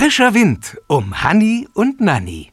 Frischer Wind um Hanni und Nanni.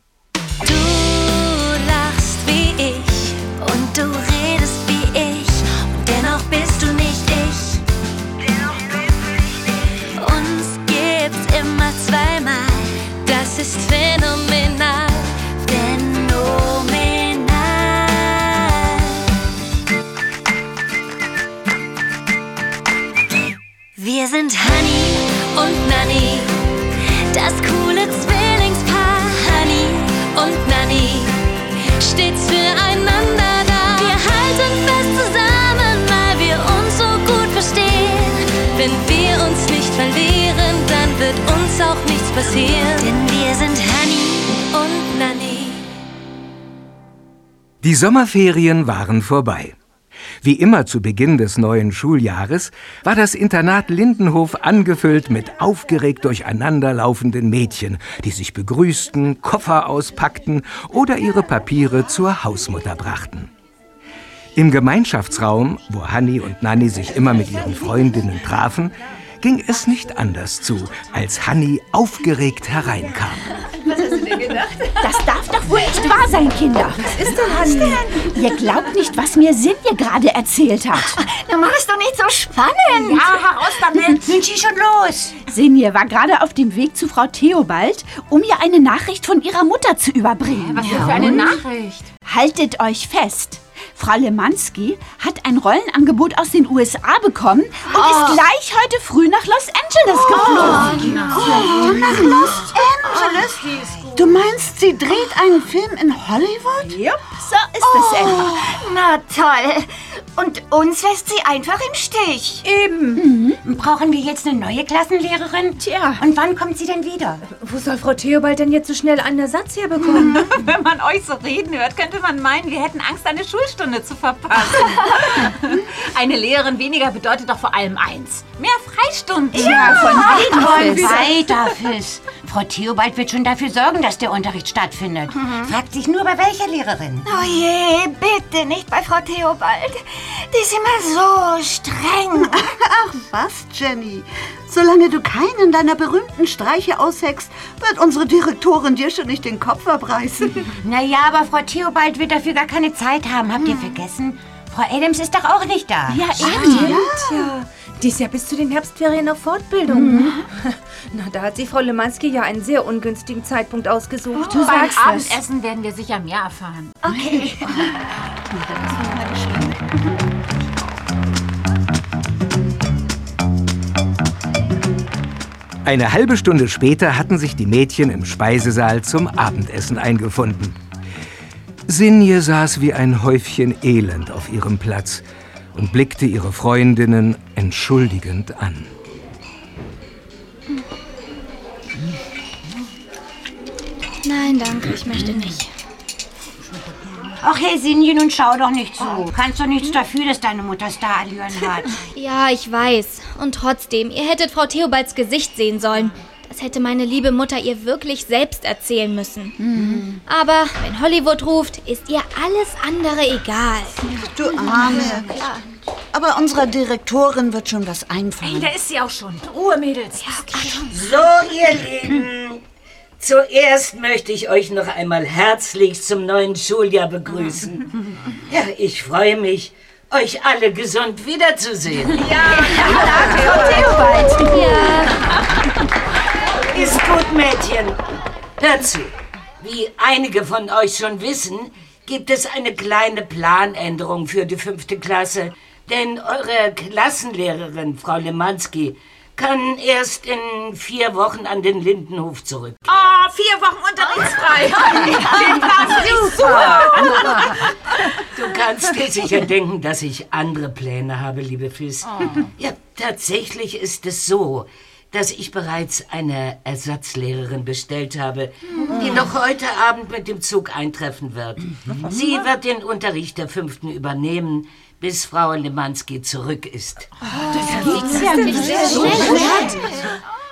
Passieren. Denn wir sind Honey und Nanny. Die Sommerferien waren vorbei. Wie immer zu Beginn des neuen Schuljahres war das Internat Lindenhof angefüllt mit aufgeregt durcheinanderlaufenden Mädchen, die sich begrüßten, Koffer auspackten oder ihre Papiere zur Hausmutter brachten. Im Gemeinschaftsraum, wo Hanni und Nanni sich immer mit ihren Freundinnen trafen, ging es nicht anders zu, als Hanni aufgeregt hereinkam. Was hast du dir gedacht? Das darf doch wohl nicht wahr sein, Kinder. Was ist denn, Hanni? Ihr glaubt nicht, was mir Sinje gerade erzählt hat. Du machst doch nicht so spannend. Ja, heraus damit. Nun schieß schon los. Sinje war gerade auf dem Weg zu Frau Theobald, um ihr eine Nachricht von ihrer Mutter zu überbringen. Was denn für eine Nachricht? Haltet euch fest. Frau Lemanski hat ein Rollenangebot aus den USA bekommen und ist gleich heute früh nach Los Angeles geflogen. Oh, nach Los Angeles. Du meinst, sie dreht einen Film in Hollywood? Jupp, so ist es etwa. Na toll. Und uns lässt sie einfach im Stich. Eben. Brauchen wir jetzt eine neue Klassenlehrerin? Tja. Und wann kommt sie denn wieder? Wo soll Frau Theobald denn jetzt so schnell einen Ersatz herbekommen? Wenn man euch so reden hört, könnte man meinen, wir hätten Angst, eine Schulstunde zu verpassen. eine Lehrerin weniger bedeutet doch vor allem eins. Mehr Freistunden. Ja, von Toll, weiter, Fiss. Frau Theobald wird schon dafür sorgen, dass der Unterricht stattfindet. Fragt sich nur, bei welcher Lehrerin? Oh je, bitte nicht bei Frau Theobald. Die ist immer so streng. Ach was, Jenny. Solange du keinen deiner berühmten Streiche ausheckst, wird unsere Direktorin dir schon nicht den Kopf abreißen. Naja, aber Frau Theobald wird dafür gar keine Zeit haben. Habt ihr vergessen? Frau Adams ist doch auch nicht da. Ja, eben. Tja, die ist ja bis zu den Herbstferien auf Fortbildung. Na, da hat sich Frau Lemanski ja einen sehr ungünstigen Zeitpunkt ausgesucht. Du Beim sagst es. Abendessen werden wir sicher mehr erfahren. Eine halbe Stunde später hatten sich die Mädchen im Speisesaal zum Abendessen eingefunden. Sinje saß wie ein Häufchen Elend auf ihrem Platz und blickte ihre Freundinnen entschuldigend an. Nein, danke, ich möchte nicht. Ach, hey, Sinje, nun schau doch nicht so. Kannst doch nichts dafür, dass deine Mutter Starallüren hat. Ja, ich weiß. Und trotzdem, ihr hättet Frau Theobalds Gesicht sehen sollen. Das hätte meine liebe Mutter ihr wirklich selbst erzählen müssen. Aber wenn Hollywood ruft, ist ihr alles andere egal. Du Arme. Aber unserer Direktorin wird schon was einfallen. Da ist sie auch schon. Ruhe, Mädels. So, ihr Lieben. Zuerst möchte ich euch noch einmal herzlich zum neuen Schuljahr begrüßen. Ja, ich freue mich, euch alle gesund wiederzusehen. Ist gut, Mädchen. Hört zu. Wie einige von euch schon wissen, gibt es eine kleine Planänderung für die fünfte Klasse. Denn eure Klassenlehrerin, Frau Lemanski, kann erst in vier Wochen an den Lindenhof zurück. Oh, vier Wochen unterrichtsfrei. Du kannst dir sicher denken, dass ich andere Pläne habe, liebe Fiss. Ja, tatsächlich ist es so, dass ich bereits eine Ersatzlehrerin bestellt habe, die noch heute Abend mit dem Zug eintreffen wird. Sie wird den Unterricht der Fünften übernehmen, bis Frau Lemanski zurück ist.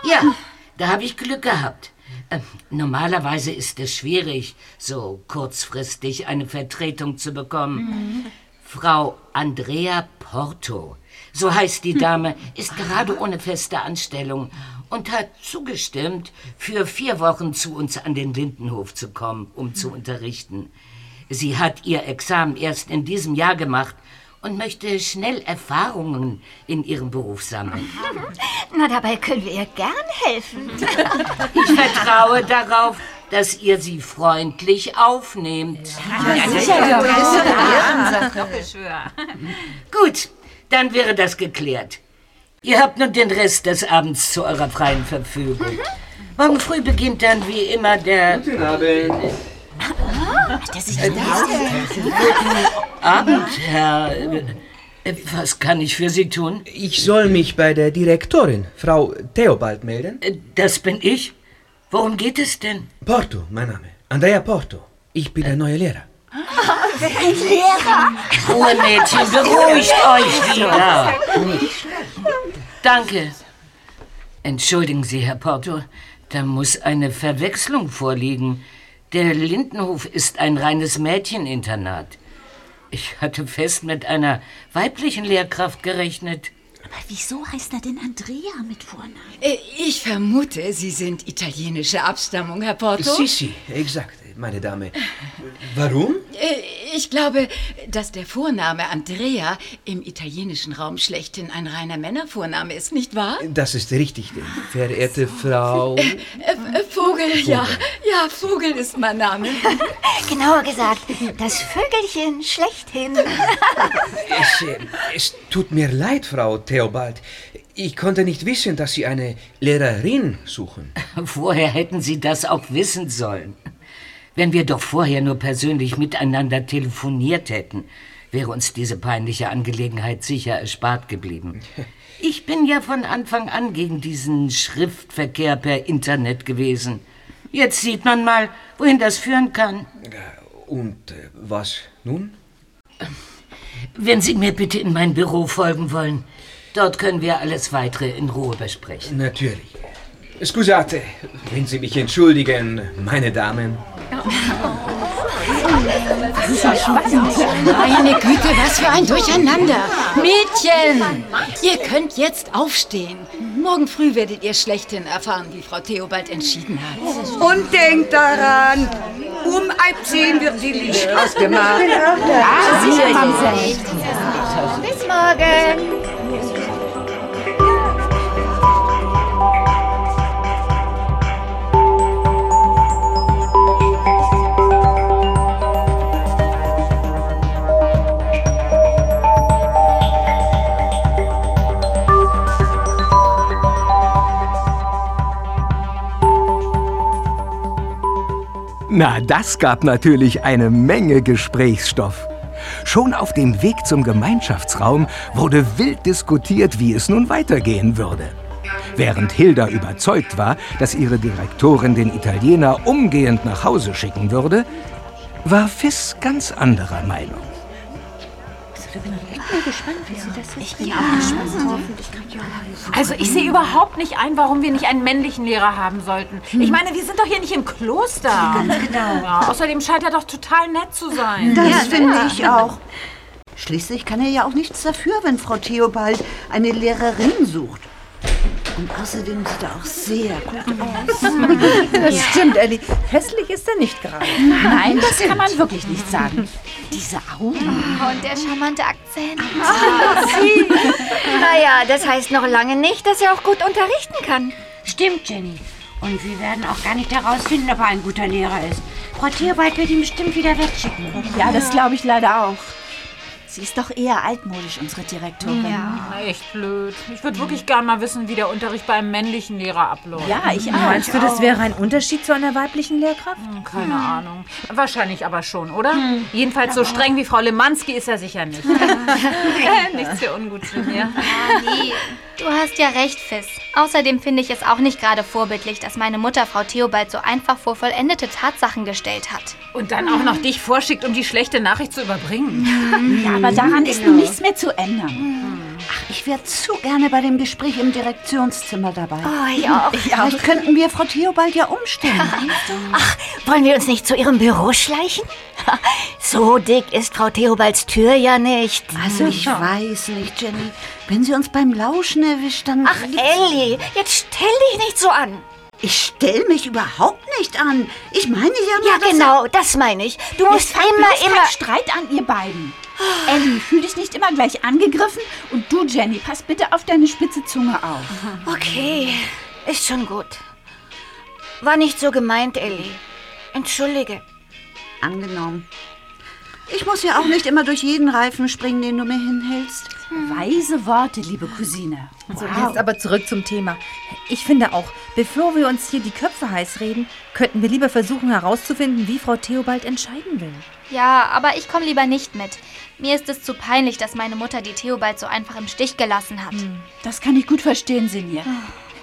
Ja, da habe ich Glück gehabt. Äh, Normalerweise ist es schwierig, so kurzfristig eine Vertretung zu bekommen. Frau Andrea Porto, so heißt die Dame, ist gerade ohne feste Anstellung und hat zugestimmt, für vier Wochen zu uns an den Lindenhof zu kommen, um zu unterrichten. Sie hat ihr Examen erst in diesem Jahr gemacht und möchte schnell Erfahrungen in ihrem Beruf sammeln. Na, dabei können wir ihr gern helfen. Ich vertraue darauf, dass ihr sie freundlich aufnehmt. Doppelschwör. Gut, dann wäre das geklärt. Ihr habt nun den Rest des Abends zu eurer freien Verfügung. Morgen früh beginnt dann wie immer der Guten Abend. Abend, Herr. Äh, Was kann ich für Sie tun? Ich soll mich bei der Direktorin, Frau Theobald, melden. Äh, Das bin ich. Worum geht es denn? Porto, mein Name. Andrea Porto. Ich bin der neue Lehrer. Ruhe, Mädchen, beruhigt euch wieder. Danke. Entschuldigen Sie, Herr Porto, da muss eine Verwechslung vorliegen. Der Lindenhof ist ein reines Mädcheninternat. Ich hatte fest mit einer weiblichen Lehrkraft gerechnet. Aber wieso heißt er denn Andrea mit Vornamen? Äh, Ich vermute, Sie sind italienische Abstammung, Herr Porto. Sissi, exakt, meine Dame. Warum? Äh, Ich glaube, dass der Vorname Andrea im italienischen Raum schlechthin ein reiner Männervorname ist, nicht wahr? Das ist richtig, verehrte Frau. Äh, äh, Vogel, ja. Ja, Vogel ist mein Name. Genauer gesagt, das Vögelchen schlechthin. Es, äh, es tut mir leid, Frau Theobald. Ich konnte nicht wissen, dass Sie eine Lehrerin suchen. Woher hätten Sie das auch wissen sollen? Wenn wir doch vorher nur persönlich miteinander telefoniert hätten, wäre uns diese peinliche Angelegenheit sicher erspart geblieben. Ich bin ja von Anfang an gegen diesen Schriftverkehr per Internet gewesen. Jetzt sieht man mal, wohin das führen kann. Und äh, was nun? Wenn Sie mir bitte in mein Büro folgen wollen, dort können wir alles weitere in Ruhe besprechen. Natürlich. Scusate, wenn Sie mich entschuldigen, meine Damen. Meine Güte, was für ein Durcheinander. Mädchen, ihr könnt jetzt aufstehen. Morgen früh werdet ihr schlechthin erfahren, wie Frau Theobald entschieden hat. Und denkt daran, um halb zehn wird die Licht ausgemacht. Bis morgen. Na, das gab natürlich eine Menge Gesprächsstoff. Schon auf dem Weg zum Gemeinschaftsraum wurde wild diskutiert, wie es nun weitergehen würde. Während Hilda überzeugt war, dass ihre Direktorin den Italiener umgehend nach Hause schicken würde, war Fiss ganz anderer Meinung. Also ich sehe überhaupt nicht ein, warum wir nicht einen männlichen Lehrer haben sollten. Ich meine, wir sind doch hier nicht im Kloster. Ganz genau. Ja, außerdem scheint er doch total nett zu sein. Das finde ich auch. Schließlich kann er ja auch nichts dafür, wenn Frau Theobald eine Lehrerin sucht. Und außerdem sieht er auch sehr gut aus. Das stimmt, Ellie. Hässlich ist er nicht gerade. Nein, das kann man wirklich nicht sagen. Diese Augen. Und der charmante Akzent. naja, das heißt noch lange nicht, dass er auch gut unterrichten kann. Stimmt, Jenny. Und wir werden auch gar nicht herausfinden, ob er ein guter Lehrer ist. Frau Tierbald wird ihn bestimmt wieder wegschicken. Ja, das glaube ich leider auch. Sie ist doch eher altmodisch, unsere Direktorin. Na, Echt blöd. Ich würde wirklich gern mal wissen, wie der Unterricht beim männlichen Lehrer abläuft. Ja, ich auch. Meinst du, das wäre ein Unterschied zu einer weiblichen Lehrkraft? Hm, Keine Ahnung. Wahrscheinlich aber schon, oder? Jedenfalls so streng wie Frau Lemanski ist er sicher nicht. Nichts für ungut zu mir. Nee, du hast ja recht, Fiss. Außerdem finde ich es auch nicht gerade vorbildlich, dass meine Mutter Frau Theobald so einfach vor vollendete Tatsachen gestellt hat. Und dann auch noch dich vorschickt, um die schlechte Nachricht zu überbringen. Ja, aber daran ist nun nichts mehr zu ändern. Ich wäre zu gerne bei dem Gespräch im Direktionszimmer dabei. Oh, ich auch. Vielleicht könnten wir Frau Theobald ja umstellen. Ach, wollen wir uns nicht zu ihrem Büro schleichen? So dick ist Frau Theobalds Tür ja nicht. Also ich weiß nicht, Jenny. Wenn sie uns beim Lauschen erwischt, dann... Ach, Ellie, jetzt stell dich nicht so an. Ich stell mich überhaupt nicht an. Ich meine ja nur, Ja, dass- genau, das meine ich. Du musst immer, immer... Streit an, ihr beiden. Ellie, fühl dich nicht immer gleich angegriffen. Und du, Jenny, pass bitte auf deine spitze Zunge auf. Okay, ist schon gut. War nicht so gemeint, Ellie. Entschuldige. Angenommen. Ich muss ja auch nicht immer durch jeden Reifen springen, den du mir hinhältst. Weise Worte, liebe Cousine. So, jetzt aber zurück zum Thema. Ich finde auch, bevor wir uns hier die Köpfe heiß reden, könnten wir lieber versuchen herauszufinden, wie Frau Theobald entscheiden will. Ja, aber ich komme lieber nicht mit. Mir ist es zu peinlich, dass meine Mutter die Theobald so einfach im Stich gelassen hat. Das kann ich gut verstehen, Sinje.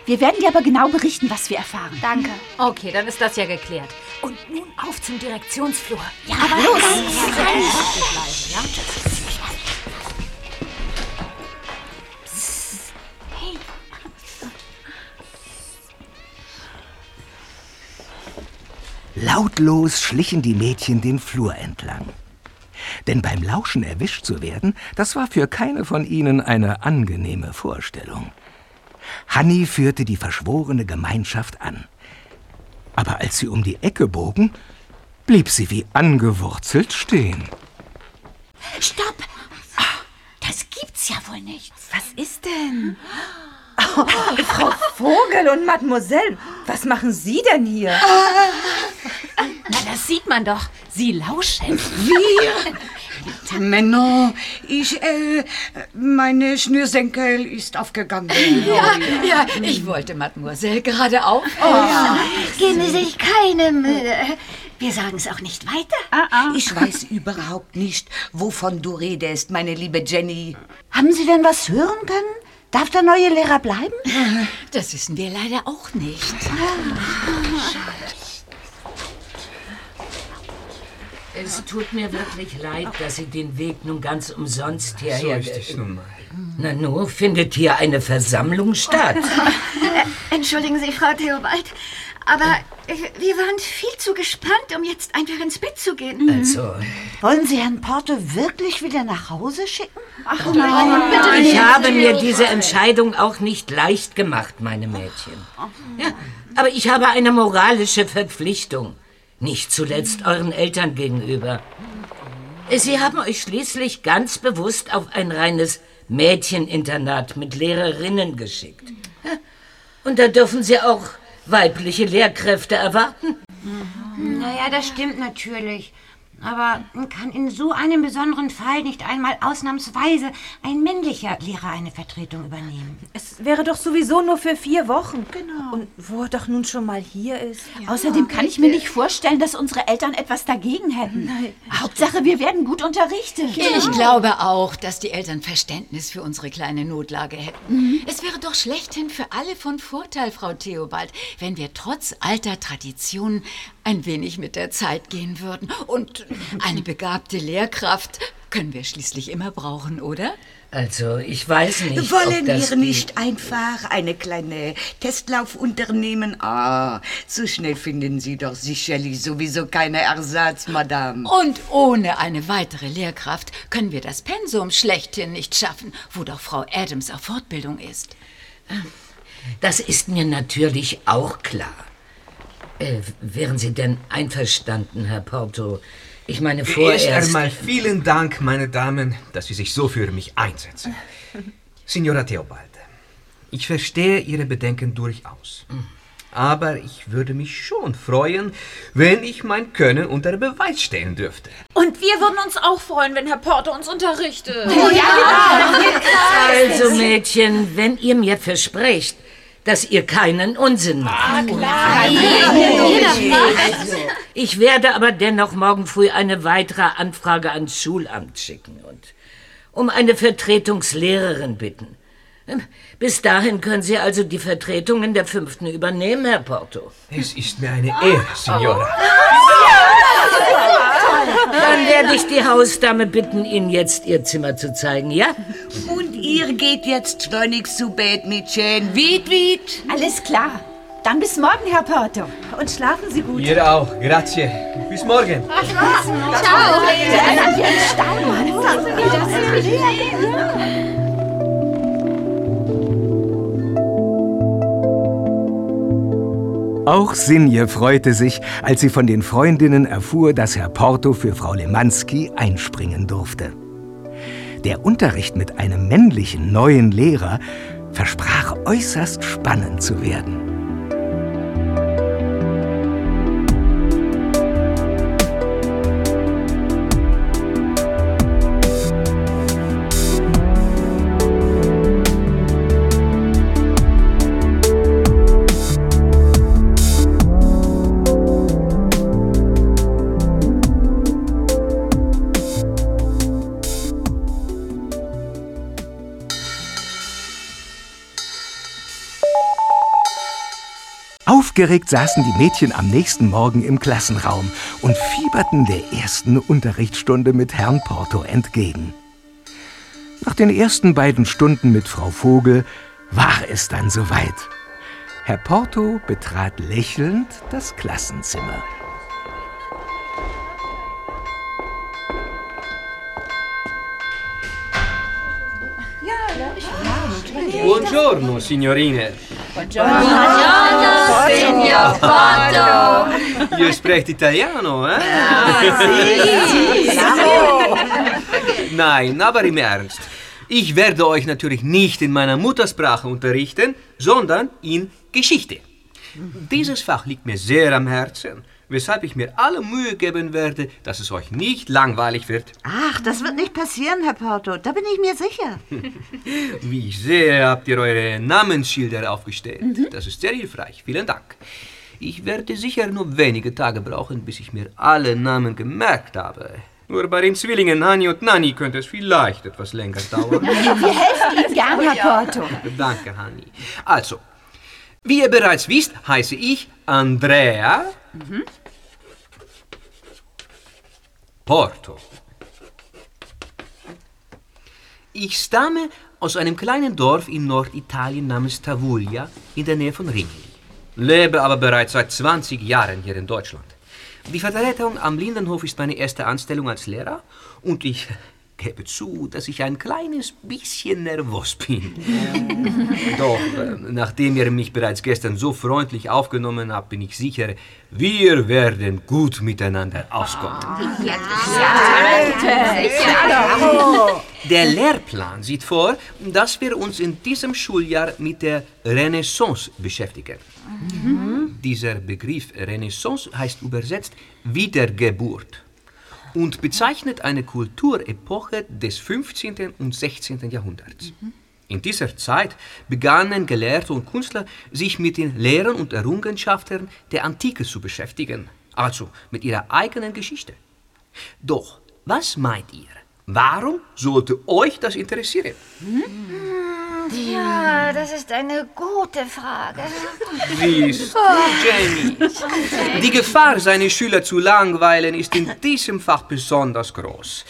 Wir werden dir aber genau berichten, was wir erfahren. Danke. Okay, dann ist das ja geklärt. Und nun auf zum Direktionsflur. Ja, aber los! Lautlos schlichen die Mädchen den Flur entlang. Denn beim Lauschen erwischt zu werden, das war für keine von ihnen eine angenehme Vorstellung. Hanni führte die verschworene Gemeinschaft an. Aber als sie um die Ecke bogen, blieb sie wie angewurzelt stehen. Stopp! Ah, Das gibt's ja wohl nicht. Was ist denn? Oh, Frau Vogel und Mademoiselle, was machen Sie denn hier? Na, das sieht man doch. Sie lauschen. Wir? Männer, ich, äh, meine Schnürsenkel ist aufgegangen. Ja, ja, ich wollte Mademoiselle gerade auf. Geben Sie sich keine Mühe. Wir sagen es auch nicht weiter. Ich weiß überhaupt nicht, wovon du redest, meine liebe Jenny. Haben Sie denn was hören können? Darf der neue Lehrer bleiben? Das wissen wir leider auch nicht. Es tut mir wirklich leid, dass Sie den Weg nun ganz umsonst hierher... Nun mal. Na nur, findet hier eine Versammlung statt? Äh, Entschuldigen Sie, Frau Theobald, aber äh, wir waren viel zu gespannt, um jetzt einfach ins Bett zu gehen. Also, Wollen Sie Herrn Porto wirklich wieder nach Hause schicken? Ach nein, bitte ich nicht. habe mir diese Entscheidung auch nicht leicht gemacht, meine Mädchen. Ja, aber ich habe eine moralische Verpflichtung. Nicht zuletzt euren Eltern gegenüber. Sie haben euch schließlich ganz bewusst auf ein reines Mädcheninternat mit Lehrerinnen geschickt. Und da dürfen Sie auch weibliche Lehrkräfte erwarten. Naja, das stimmt natürlich. Aber kann in so einem besonderen Fall nicht einmal ausnahmsweise ein männlicher Lehrer eine Vertretung übernehmen? Es wäre doch sowieso nur für vier Wochen. Genau. Und wo er doch nun schon mal hier ist. Außerdem kann ich mir nicht vorstellen, dass unsere Eltern etwas dagegen hätten. Hauptsache, wir werden gut unterrichtet. Ich glaube auch, dass die Eltern Verständnis für unsere kleine Notlage hätten. Es wäre doch schlechthin für alle von Vorteil, Frau Theobald, wenn wir trotz alter Traditionen ein wenig mit der Zeit gehen würden. Und eine begabte Lehrkraft können wir schließlich immer brauchen, oder? Also, ich weiß nicht, Wollen ob das wir geht. nicht einfach eine kleine Testlauf unternehmen? Ah, so schnell finden Sie doch sicherlich sowieso keine Ersatz, Madame. Und ohne eine weitere Lehrkraft können wir das Pensum schlechthin nicht schaffen, wo doch Frau Adams auf Fortbildung ist. Das ist mir natürlich auch klar. Äh, wären Sie denn einverstanden, Herr Porto? Ich meine, Erst vorerst... einmal vielen Dank, meine Damen, dass Sie sich so für mich einsetzen. Signora Theobald, ich verstehe Ihre Bedenken durchaus. Aber ich würde mich schon freuen, wenn ich mein Können unter Beweis stellen dürfte. Und wir würden uns auch freuen, wenn Herr Porter uns unterrichtet. Also, Mädchen, wenn ihr mir versprecht, dass ihr keinen Unsinn macht. Also, ich werde aber dennoch morgen früh eine weitere Anfrage ans Schulamt schicken und um eine Vertretungslehrerin bitten. Bis dahin können Sie also die Vertretungen der Fünften übernehmen, Herr Porto. Es ist mir eine Ehre, Signora. Dann werde ich die Hausdame bitten, Ihnen jetzt Ihr Zimmer zu zeigen, ja? Und ihr geht jetzt schleunigst zu Bett, Mädchen. Wied, wied. Alles klar. Dann bis morgen, Herr Porto. Und schlafen Sie gut. Ihr auch. Grazie. Bis morgen. Auch Sinje freute sich, als sie von den Freundinnen erfuhr, dass Herr Porto für Frau Lemanski einspringen durfte. Der Unterricht mit einem männlichen neuen Lehrer versprach äußerst spannend zu werden. Aufgeregt saßen die Mädchen am nächsten Morgen im Klassenraum und fieberten der ersten Unterrichtsstunde mit Herrn Porto entgegen. Nach den ersten beiden Stunden mit Frau Vogel war es dann soweit. Herr Porto betrat lächelnd das Klassenzimmer. Buongiorno, signorine. Signor Porto. Ihr sprecht Italiano, eh? Nein, aber im Ernst. Ich werde euch natürlich nicht in meiner Muttersprache unterrichten, sondern in Geschichte. Dieses Fach liegt mir sehr am Herzen, weshalb ich mir alle Mühe geben werde, dass es euch nicht langweilig wird. Ach, das wird nicht passieren, Herr Porto. Da bin ich mir sicher. Wie ich sehe, habt ihr eure Namensschilder aufgestellt. Das ist sehr hilfreich. Vielen Dank. Ich werde sicher nur wenige Tage brauchen, bis ich mir alle Namen gemerkt habe. Nur bei den Zwillingen Hani und Nani könnte es vielleicht etwas länger dauern. Wir helfen Ihnen gern, Herr Porto. Danke, Hani. Also, wie ihr bereits wisst, heiße ich Andrea Porto. Ich stamme aus einem kleinen Dorf in Norditalien namens Tavuglia in der Nähe von Rimini. Lebe aber bereits seit 20 Jahren hier in Deutschland. Die Vertretung am Lindenhof ist meine erste Anstellung als Lehrer und ich gebe zu, dass ich ein kleines bisschen nervös bin. Doch, äh, nachdem ihr mich bereits gestern so freundlich aufgenommen habt, bin ich sicher, wir werden gut miteinander auskommen. Der Lehrplan sieht vor, dass wir uns in diesem Schuljahr mit der Renaissance beschäftigen. Dieser Begriff Renaissance heißt übersetzt Wiedergeburt und bezeichnet eine Kulturepoche des 15. und 16. Jahrhunderts. In dieser Zeit begannen Gelehrte und Künstler, sich mit den Lehren und Errungenschaften der Antike zu beschäftigen, also mit ihrer eigenen Geschichte. Doch, was meint ihr? Warum sollte euch das interessieren? Ja, das ist eine gute Frage. Siehst du, Jenny? Die Gefahr, seine Schüler zu langweilen, ist in diesem Fach besonders groß.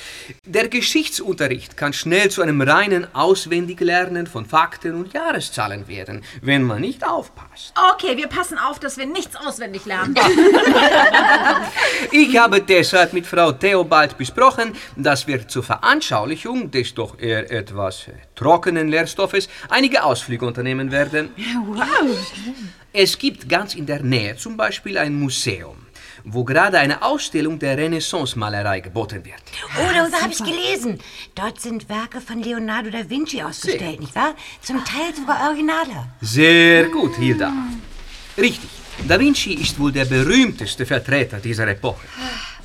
Der Geschichtsunterricht kann schnell zu einem reinen Auswendiglernen von Fakten und Jahreszahlen werden, wenn man nicht aufpasst. Okay, wir passen auf, dass wir nichts auswendig lernen. Ich habe deshalb mit Frau Theobald besprochen, dass wir zur Veranschaulichung des doch eher etwas trockenen Lehrstoffes einige Ausflüge unternehmen werden. Es gibt ganz in der Nähe zum Beispiel ein Museum, wo gerade eine Ausstellung der Renaissance-Malerei geboten wird. Oh, darüber habe ich gelesen. Dort sind Werke von Leonardo da Vinci ausgestellt, nicht wahr? Zum Teil sogar Originale. Sehr gut, Hilda. Richtig. Da Vinci ist wohl der berühmteste Vertreter dieser Epoche.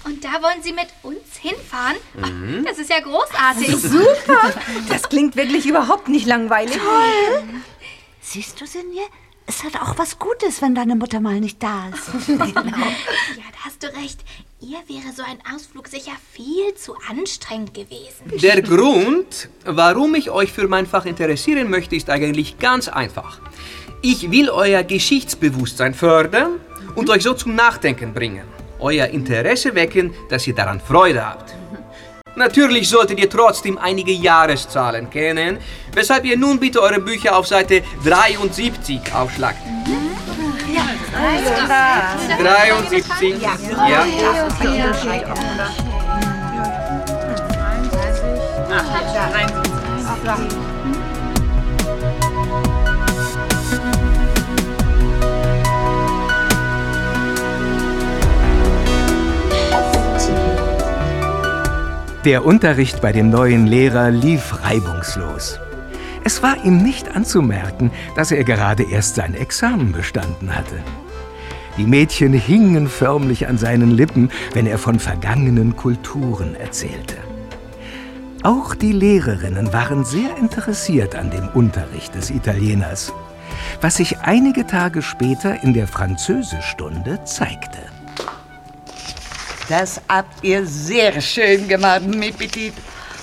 Und da wollen Sie mit uns hinfahren? Ach, das ist ja großartig. Super. Das klingt wirklich überhaupt nicht langweilig. Siehst du, Sinje? Es hat auch was Gutes, wenn deine Mutter mal nicht da ist. Ja, da hast du recht. Ihr wäre so ein Ausflug sicher viel zu anstrengend gewesen. Der Grund, warum ich euch für mein Fach interessieren möchte, ist eigentlich ganz einfach. Ich will euer Geschichtsbewusstsein fördern und euch so zum Nachdenken bringen. Euer Interesse wecken, dass ihr daran Freude habt. Natürlich solltet ihr trotzdem einige Jahreszahlen kennen, weshalb ihr nun bitte eure Bücher auf Seite 73 aufschlagt. 73. Ja. Der Unterricht bei dem neuen Lehrer lief reibungslos. Es war ihm nicht anzumerken, dass er gerade erst sein Examen bestanden hatte. Die Mädchen hingen förmlich an seinen Lippen, wenn er von vergangenen Kulturen erzählte. Auch die Lehrerinnen waren sehr interessiert an dem Unterricht des Italieners, was sich einige Tage später in der Französischstunde zeigte. Das habt ihr sehr schön gemacht, Petit.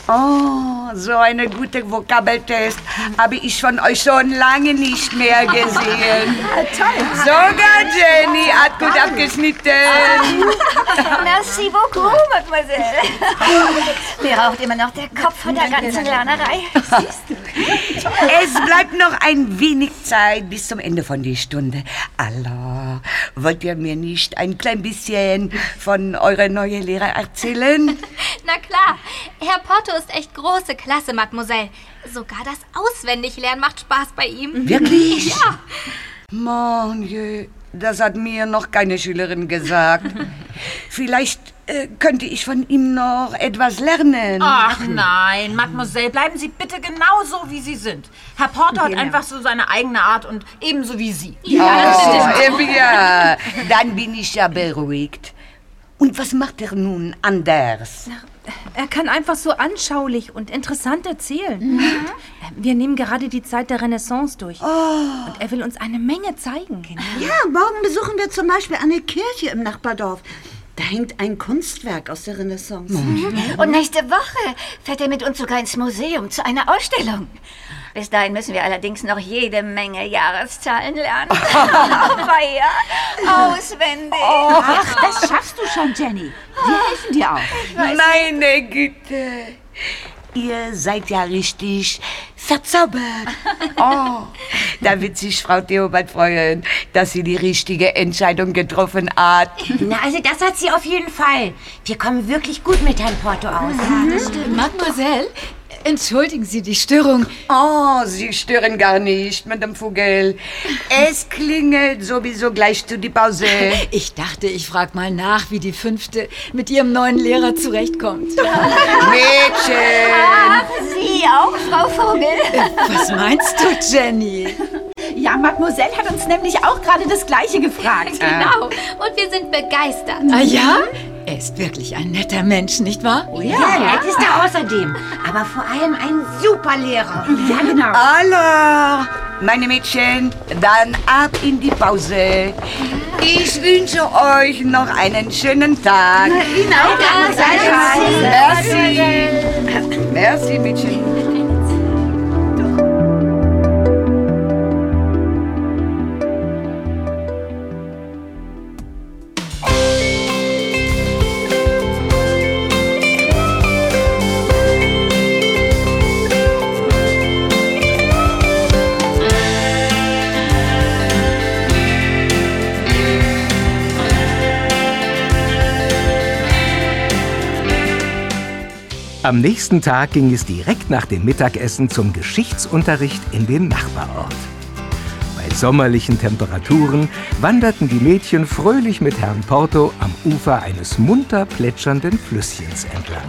Oh, so eine gute Vokabeltest habe ich von euch schon lange nicht mehr gesehen. Sogar Jenny hat gut abgeschnitten. Merci beaucoup, Mademoiselle. Mir raucht immer noch der Kopf von der ganzen Lernerei. Es bleibt noch ein wenig Zeit bis zum Ende von der Stunde. Allah, wollt ihr mir nicht ein klein bisschen von eurer neuen Lehrer erzählen? Na klar, Herr Porto ist echt große Klasse, Mademoiselle. Sogar das Auswendiglernen macht Spaß bei ihm. Wirklich? Ja. Mon Dieu, das hat mir noch keine Schülerin gesagt. Vielleicht äh, könnte ich von ihm noch etwas lernen. Ach nein, Mademoiselle, bleiben Sie bitte genauso, wie Sie sind. Herr Porter hat Genau. einfach so seine eigene Art und ebenso wie Sie. oh, eh ja, dann bin ich ja beruhigt. Und was macht er nun anders? Er kann einfach so anschaulich und interessant erzählen. Wir nehmen gerade die Zeit der Renaissance durch. Und er will uns eine Menge zeigen. Ja, morgen besuchen wir zum Beispiel eine Kirche im Nachbardorf. Da hängt ein Kunstwerk aus der Renaissance. Und nächste Woche fährt er mit uns sogar ins Museum zu einer Ausstellung. Bis dahin müssen wir allerdings noch jede Menge Jahreszahlen lernen. Ja, auswendig. Ach, das schaffst du schon, Jenny. Wir helfen dir auch. Meine Güte. Ihr seid ja richtig verzaubert. Oh, da wird sich Frau Theobald freuen, dass sie die richtige Entscheidung getroffen hat. Na, also das hat sie auf jeden Fall. Wir kommen wirklich gut mit Herrn Porto aus. Mademoiselle, entschuldigen Sie die Störung. Oh, Sie stören gar nicht, Madame Vogel. Es klingelt sowieso gleich zu die Pause. Ich dachte, ich frag mal nach, wie die Fünfte mit ihrem neuen Lehrer zurechtkommt. Mädchen! Sie auch, Frau Vogel? Was meinst du, Jenny? Ja, Mademoiselle hat uns nämlich auch gerade das Gleiche gefragt. Genau. Und wir sind begeistert. Ah ja? Er ist wirklich ein netter Mensch, nicht wahr? Ja, nett ist er außerdem. Aber vor allem ein super Lehrer. Ja, genau. Alors, meine Mädchen, dann ab in die Pause. Ich wünsche euch noch einen schönen Tag. Ihnen auch. Merci. Merci, Mädchen. Am nächsten Tag ging es direkt nach dem Mittagessen zum Geschichtsunterricht in den Nachbarort. Bei sommerlichen Temperaturen wanderten die Mädchen fröhlich mit Herrn Porto am Ufer eines munter plätschernden Flüsschens entlang.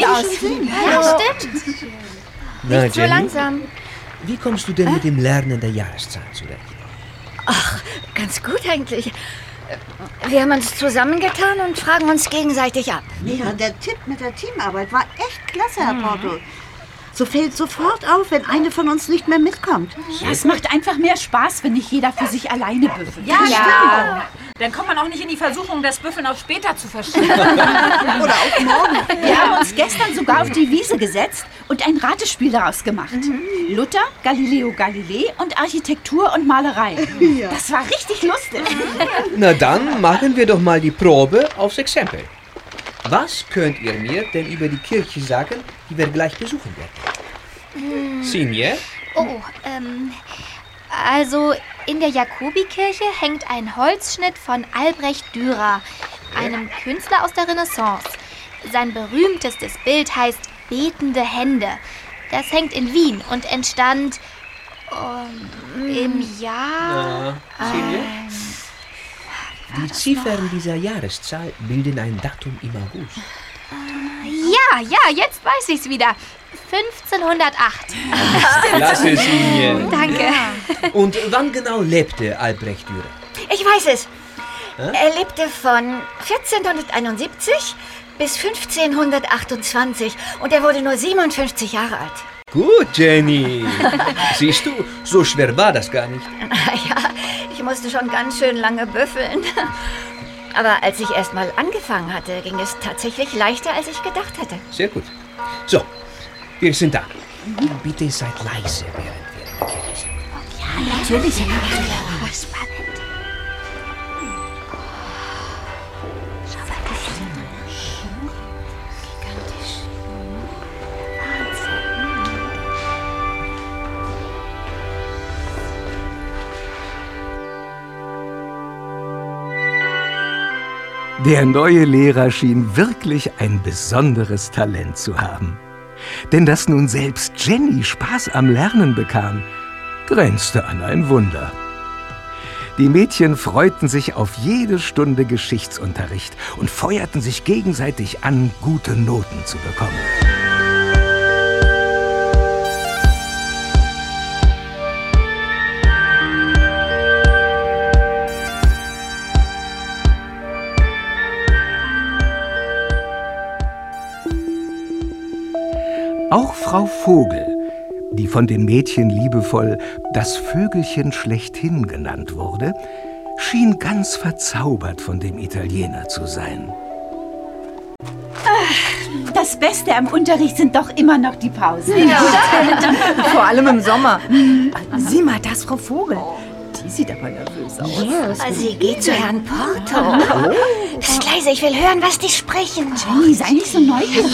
Ja, stimmt. Nicht so langsam. wie kommst du denn mit dem Lernen der Jahreszahl zurecht? Ach, ganz gut eigentlich. Wir haben uns zusammengetan und fragen uns gegenseitig ab. Ja, der Tipp mit der Teamarbeit war echt klasse, Herr Porto. So fällt sofort auf, wenn eine von uns nicht mehr mitkommt. Ja, es macht einfach mehr Spaß, wenn nicht jeder für sich alleine büffelt. Ja, ja. Dann kommt man auch nicht in die Versuchung, das Büffeln auf später zu verschieben. Oder auf morgen. Wir haben uns gestern sogar auf die Wiese gesetzt und ein Ratespiel daraus gemacht. Luther, Galileo Galilei und Architektur und Malerei. Das war richtig lustig. Na dann machen wir doch mal die Probe aufs Exempel. Was könnt ihr mir denn über die Kirche sagen, die wir gleich besuchen werden? Signe? Oh, ähm, also in der Jakobikirche hängt ein Holzschnitt von Albrecht Dürer, einem Künstler aus der Renaissance. Sein berühmtestes Bild heißt Betende Hände. Das hängt in Wien und entstand ähm, im Jahr. Ja, Signe? Die Ziffern dieser Jahreszahl bilden ein Datum im August. Ja, ja, jetzt weiß ich's wieder. 1508. Klasse, Signe. Danke. Und wann genau lebte Albrecht Dürer? Ich weiß es. Hä? Er lebte von 1471 bis 1528 und er wurde nur 57 Jahre alt. Gut, Jenny. Siehst du, so schwer war das gar nicht. Naja, ich musste schon ganz schön lange büffeln. Aber als ich erst mal angefangen hatte, ging es tatsächlich leichter, als ich gedacht hätte. Sehr gut. So, wir sind da. Bitte seid leise, während wir in der Kirche sind. Ja, natürlich. Spannend. Der neue Lehrer schien wirklich ein besonderes Talent zu haben. Denn dass nun selbst Jenny Spaß am Lernen bekam, grenzte an ein Wunder. Die Mädchen freuten sich auf jede Stunde Geschichtsunterricht und feuerten sich gegenseitig an, gute Noten zu bekommen. Auch Frau Vogel, die von den Mädchen liebevoll das Vögelchen schlechthin genannt wurde, schien ganz verzaubert von dem Italiener zu sein. Das Beste am Unterricht sind doch immer noch die Pausen. Vor allem im Sommer. Sieh mal, das Frau Vogel. Die sieht aber nervös aus. Sie geht zu Herrn Porto. Psst, leise, ich will hören, was die sprechen. Jenny, sei nicht so neugierig.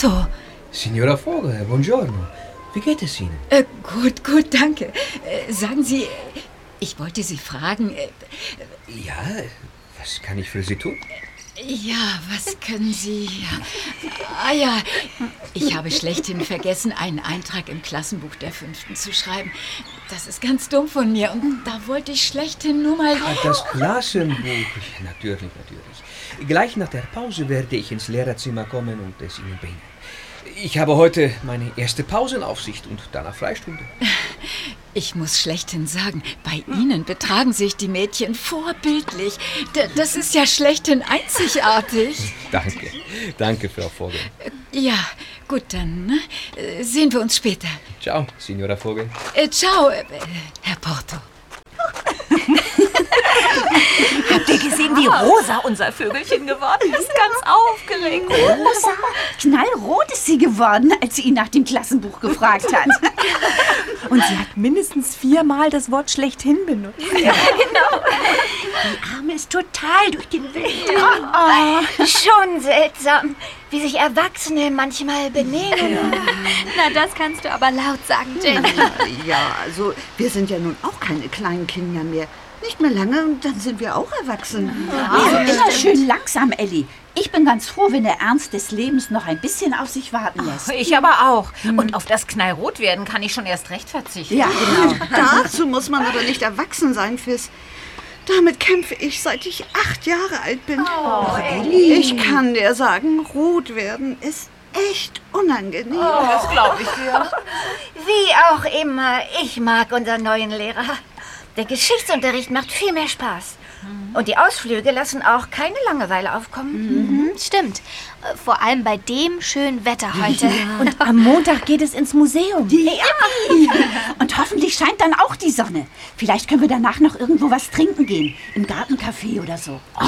Porto. Signora Vogel, buongiorno. Wie geht es Ihnen? Äh, gut, gut, danke. Äh, sagen Sie, ich wollte Sie fragen. Äh, Ja, was kann ich für Sie tun? ja, was können Sie. Ah ja, ich habe schlechthin vergessen, einen Eintrag im Klassenbuch der Fünften zu schreiben. Das ist ganz dumm von mir und da wollte ich schlechthin nur mal. Ah, Das Klassenbuch. Natürlich, natürlich. Gleich nach der Pause werde ich ins Lehrerzimmer kommen und es Ihnen bringen. Ich habe heute meine erste Pausenaufsicht und danach Freistunde. Ich muss schlechthin sagen, bei Ihnen betragen sich die Mädchen vorbildlich. D das ist ja schlechthin einzigartig. Danke. Danke, Frau Vogel. Ja, gut, dann ne? Äh, sehen wir uns später. Ciao, Signora Vogel. Äh, ciao, äh, Herr Porto. Habt ihr gesehen, wie rosa unser Vögelchen geworden ist? Ganz aufgeregt. Rosa, knallrot ist sie geworden, als sie ihn nach dem Klassenbuch gefragt hat. Und sie hat mindestens viermal das Wort schlechthin benutzt. Ja, genau. Die Arme ist total durch den Wind. Oh, schon seltsam, wie sich Erwachsene manchmal benehmen. Na, das kannst du aber laut sagen, Jenny. Ja, also wir sind ja nun auch keine kleinen Kinder mehr. Nicht mehr lange und dann sind wir auch erwachsen. Also immer schön langsam, Elli. Ich bin ganz froh, wenn der Ernst des Lebens noch ein bisschen auf sich warten lässt. Ich aber auch. Und auf das Knallrot werden kann ich schon erst recht verzichten. Ja, genau. Dazu muss man aber nicht erwachsen sein, Fiss. Damit kämpfe ich, seit ich acht Jahre alt bin. Oh, Elli. Ich kann dir sagen, rot werden ist echt unangenehm. Oh, das glaube ich dir. Wie auch immer, ich mag unseren neuen Lehrer. Der Geschichtsunterricht macht viel mehr Spaß. Und die Ausflüge lassen auch keine Langeweile aufkommen. Mhm, stimmt. Äh, Vor allem bei dem schönen Wetter heute. Und am Montag geht es ins Museum. Und hoffentlich scheint dann auch die Sonne. Vielleicht können wir danach noch irgendwo was trinken gehen. Im Gartencafé oder so. Ja,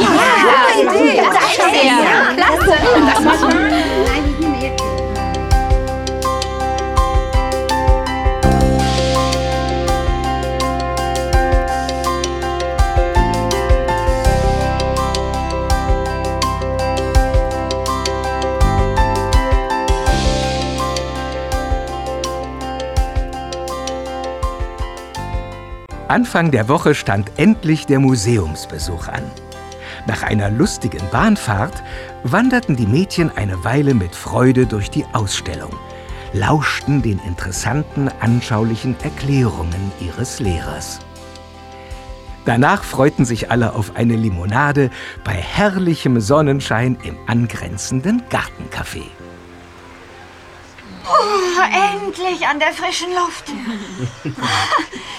Idee. Ja, Klasse. Das machen wir. Anfang der Woche stand endlich der Museumsbesuch an. Nach einer lustigen Bahnfahrt wanderten die Mädchen eine Weile mit Freude durch die Ausstellung, lauschten den interessanten, anschaulichen Erklärungen ihres Lehrers. Danach freuten sich alle auf eine Limonade bei herrlichem Sonnenschein im angrenzenden Gartencafé. Oh, endlich an der frischen Luft.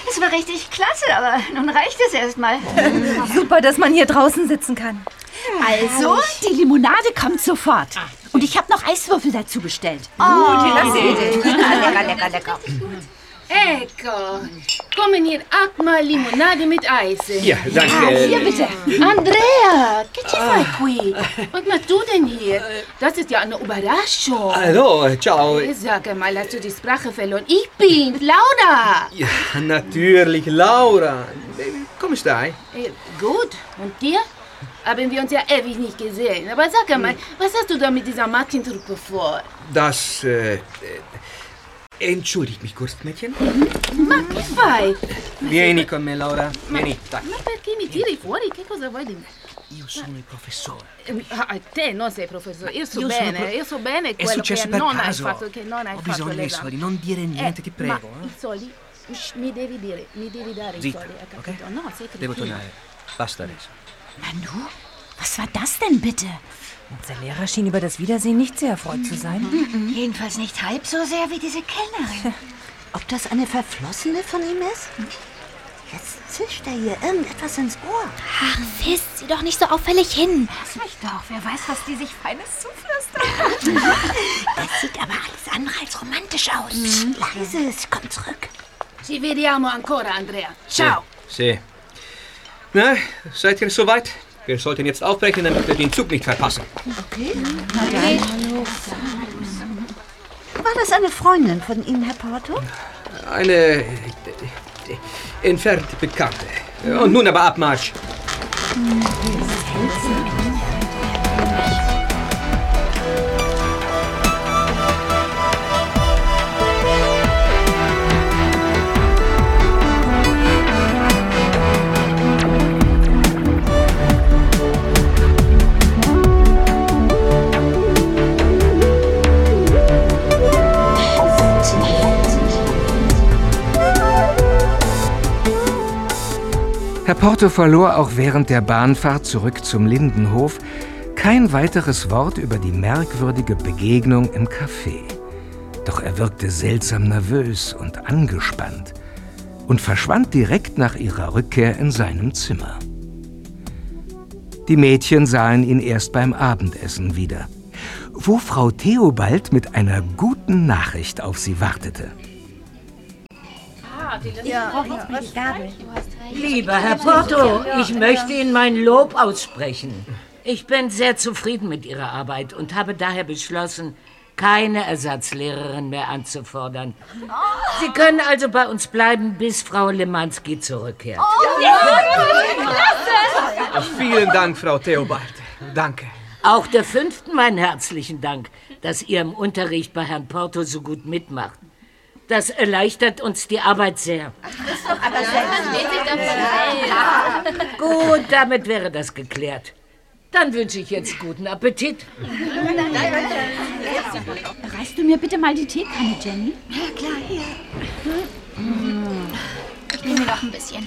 Es war richtig klasse, aber nun reicht es erstmal. Super, dass man hier draußen sitzen kann. Also, die Limonade kommt sofort. Und ich habe noch Eiswürfel dazu bestellt. Oh, die klasse Idee. Lecker, lecker, lecker. Ecco, kommen hier acqua limonade mit Eis. Ja, danke. Ah, hier bitte. Andrea, che ci fai qui? Was machst du denn hier? Das ist ja eine Überraschung. Hallo, ciao. Sag mal, hast du die Sprache verloren? Ich bin Laura. Ja, natürlich, Laura. Come stai? Äh, gut, und dir? Haben wir uns ja ewig nicht gesehen. Aber sag mal, was hast du da mit dieser Martin-Truppe vor? Das, äh, äh, entschuldigt mich kurz, Mädchen. Ma che fai? Vieni con me, Laura. Vieni, dai. Ma perché mi tiri fuori? Che cosa vuoi di me? Io sono il professore. Eh, ah, te non sei professore, io so Io sono bene, pro- io so bene È quello successo che per non hai caso. fatto, che non hai Ho fatto bisogno dei soldi, non dire niente, ti prego. Ma eh. i soldi shh, mi devi dire, mi devi dare Zitta, i soldi, hai capito? No, sei Devo cretino. tornare. Basta adesso. Manu, was war das denn bitte? Unser Lehrer schien über das Wiedersehen nicht sehr erfreut zu sein. Jedenfalls nicht halb so sehr wie diese Kellnerin. Ob das eine Verflossene von ihm ist? Jetzt zischt er ihr irgendetwas ins Ohr. Ach, fisst sie doch nicht so auffällig hin. Lass mich doch, wer weiß, was die sich Feines zuflüstern. Das sieht aber alles andere als romantisch aus. Leise, sie kommt zurück. Ci vediamo ancora, Andrea. Ciao. Sì. Na, seid ihr soweit? Wir sollten jetzt aufbrechen, damit wir den Zug nicht verpassen. Okay. Na dann. War das eine Freundin von Ihnen, Herr Porto? Eine äh, entfernte Bekannte. Und nun aber Abmarsch. Herr Porto verlor auch während der Bahnfahrt zurück zum Lindenhof kein weiteres Wort über die merkwürdige Begegnung im Café. Doch er wirkte seltsam nervös und angespannt und verschwand direkt nach ihrer Rückkehr in seinem Zimmer. Die Mädchen sahen ihn erst beim Abendessen wieder, wo Frau Theobald mit einer guten Nachricht auf sie wartete. Lieber Herr Porto, ich möchte Ihnen mein Lob aussprechen. Ich bin sehr zufrieden mit Ihrer Arbeit und habe daher beschlossen, keine Ersatzlehrerin mehr anzufordern. Sie können also bei uns bleiben, bis Frau Lemanski zurückkehrt. Vielen Dank, Frau Theobald. Danke. Auch der fünften meinen herzlichen Dank, dass ihr im Unterricht bei Herrn Porto so gut mitmacht. Das erleichtert uns die Arbeit sehr. Gut, damit wäre das geklärt. Dann wünsche ich jetzt guten Appetit. Reichst du mir bitte mal die Teekanne, Jenny? Ja, klar, hier. Ich nehme noch ein bisschen.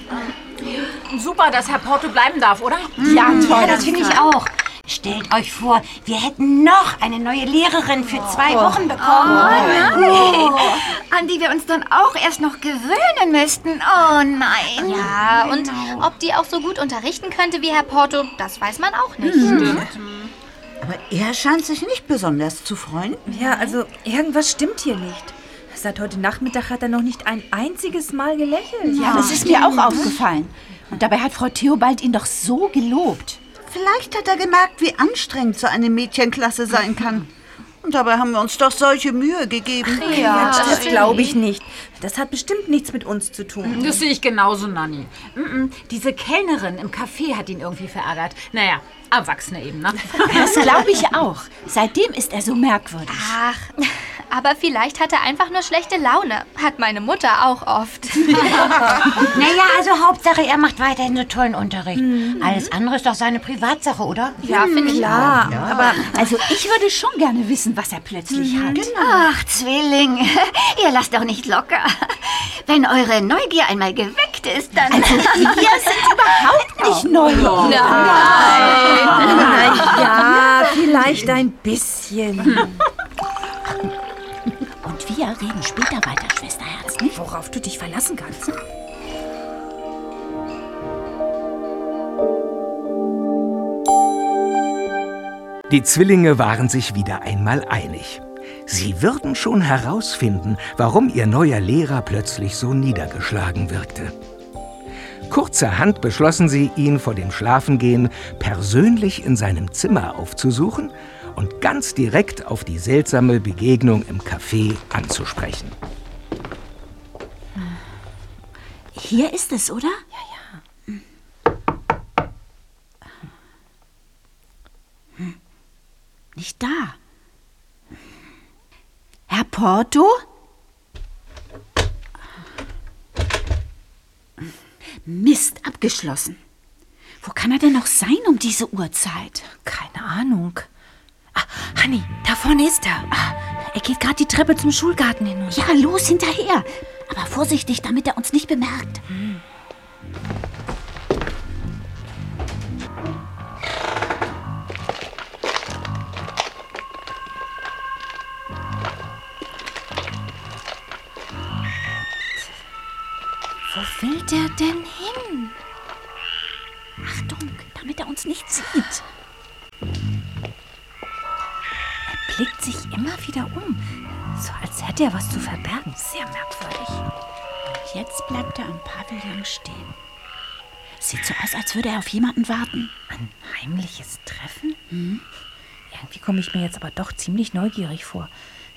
Super, dass Herr Porto bleiben darf, oder? Ja, toll, das finde ich auch. Stellt euch vor, wir hätten noch eine neue Lehrerin für zwei Wochen bekommen. Oh, an die wir uns dann auch erst noch gewöhnen müssten. Oh nein. Ja, und ob die auch so gut unterrichten könnte wie Herr Porto, das weiß man auch nicht. Aber er scheint sich nicht besonders zu freuen. Ja, also irgendwas stimmt hier nicht. Seit heute Nachmittag hat er noch nicht ein einziges Mal gelächelt. Ja, das ist mir auch aufgefallen. Und dabei hat Frau Theobald ihn doch so gelobt. Vielleicht hat er gemerkt, wie anstrengend so eine Mädchenklasse sein kann. Und dabei haben wir uns doch solche Mühe gegeben. Ja, das glaube ich nicht. Das hat bestimmt nichts mit uns zu tun. Das sehe ich genauso, Nanni. Mm -mm, diese Kellnerin im Café hat ihn irgendwie verärgert. Naja, Erwachsene eben, ne? Das glaube ich auch. Seitdem ist er so merkwürdig. Ach, Aber vielleicht hat er einfach nur schlechte Laune. Hat meine Mutter auch oft. Naja, also Hauptsache, er macht weiterhin so tollen Unterricht. Alles andere ist doch seine Privatsache, oder? Ja, finde ich Klar, auch. aber also ich würde schon gerne wissen, was er plötzlich hat. Ach, Zwilling, ihr lasst doch nicht locker. Wenn eure Neugier einmal geweckt ist, dann... Also wir sind überhaupt nicht neugierig. Na ja, vielleicht ein bisschen. Wir reden später weiter, Schwesterherz, nicht? Worauf du dich verlassen kannst. Die Zwillinge waren sich wieder einmal einig. Sie würden schon herausfinden, warum ihr neuer Lehrer plötzlich so niedergeschlagen wirkte. Kurzerhand beschlossen sie, ihn vor dem Schlafengehen persönlich in seinem Zimmer aufzusuchen und ganz direkt auf die seltsame Begegnung im Café anzusprechen. Hier ist es, oder? Hm. Nicht da. Herr Porto? Mist, abgeschlossen. Wo kann er denn noch sein um diese Uhrzeit? Keine Ahnung. Ah, Hanni, da vorne ist er. Ah, er geht gerade die Treppe zum Schulgarten hinunter. Ja, los hinterher. Aber vorsichtig, damit er uns nicht bemerkt. Wo will der denn hin? Achtung, damit er uns nicht sieht. Wieder um. So als hätte er was zu verbergen. Sehr merkwürdig. Und jetzt bleibt er am Pavillon stehen. Sieht so aus, als würde er auf jemanden warten. Ein heimliches Treffen? Irgendwie komme ich mir jetzt aber doch ziemlich neugierig vor.